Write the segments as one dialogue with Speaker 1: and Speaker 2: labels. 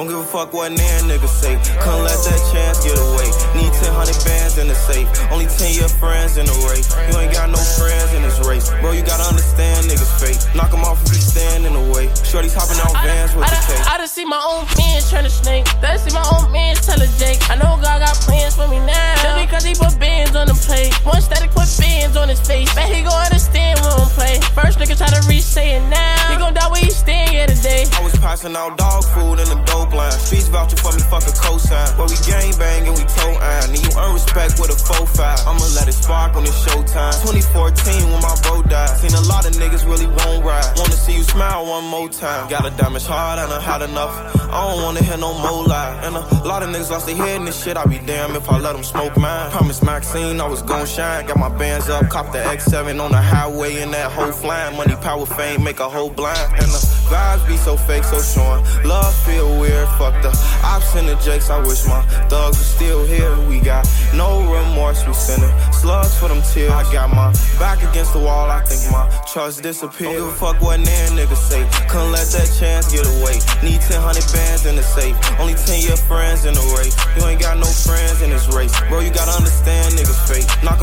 Speaker 1: Don't give a fuck what nan niggas say. Couldn't let that chance get away. Need 10 bands in the safe. Only 10 your friends in the race. You ain't got no friends in this race. Bro, you gotta understand niggas fake. Knock them off if you stand in the way. Shorty's hopping out vans with
Speaker 2: I
Speaker 1: the cake.
Speaker 2: I done see my own man turn to snake. Done see my own
Speaker 1: passing out dog food in the dope line. Streets vouching for me, fuck a cosign. But we gang bang and we toe iron. I'ma let it spark when it's showtime. 2014 when my bro died. Seen a lot of niggas really won't ride. Wanna see you smile one more time. Got a damage hard and I had enough. I don't wanna hear no more lie. And a lot of niggas lost their head in this shit. I'd be damn if I let them smoke mine. Promise Maxine I was gon' shine. Got my bands up, cop the X7 on the highway and that whole flying. Money, power, fame, make a whole blind. And the vibes be so fake, so showing. Love feel weird, fuck the ops and the jakes. I wish my thugs were still here. We got no remorse, we sending slugs for them tears. I got my back against the wall, I think my trust disappeared. Don't give a fuck what nan niggas say. Couldn't let that chance get away. Need 10 bands in the safe. Only 10 your friends in the race. You ain't got no friends in this race. Bro, you gotta understand niggas fake. Knock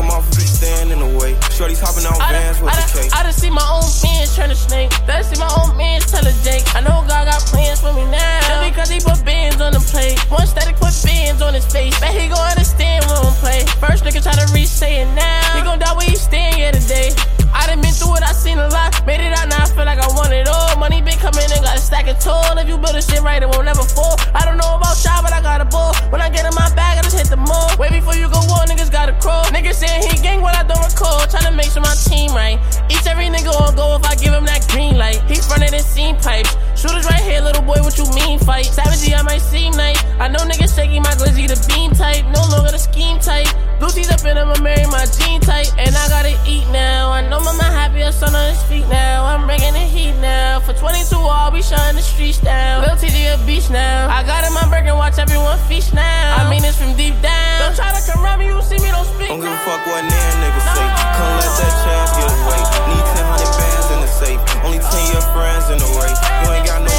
Speaker 1: If you
Speaker 2: build a shit right, it won't never fall. I don't know about y'all, but I got a ball. When I get in my bag, I just hit the mall. Way before you go war, niggas gotta crawl. Niggas saying he gang, what I don't recall. Tryna make sure my team right. Each every nigga on go if I give him that green light. He fronted and seen pipes. Shooters right here, little boy, what you mean fight? Savagey, I might seem nice. I know niggas shaking my glizzy, the beam type. No longer the scheme type. Blue teeth up and I'ma marry my jean type. And I gotta eat now. I know mama happy, her son on his feet now. I'm bringing the heat now. For 22, all we shutting the streets down. Lil TD a beach now. I got in my burger, watch everyone feast now. I mean this from deep down. Don't try to come around me, you see me, don't speak
Speaker 1: Don't give a fuck what nan niggas say. Couldn't let that chance get away. Need 10 bands in the safe. Only 10 your friends in the race. You ain't got no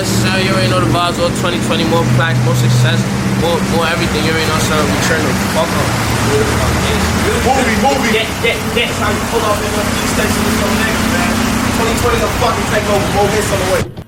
Speaker 2: Yes, sir, you already know the vibes. All 2020, more plaques, more success, more, more everything. You already know, son. We turn the fuck up.
Speaker 3: Movie, movie.
Speaker 4: Yeah, yeah, yeah. Time to pull up in the police station or something next, man. 2020 the fucking take over. More hits on the way.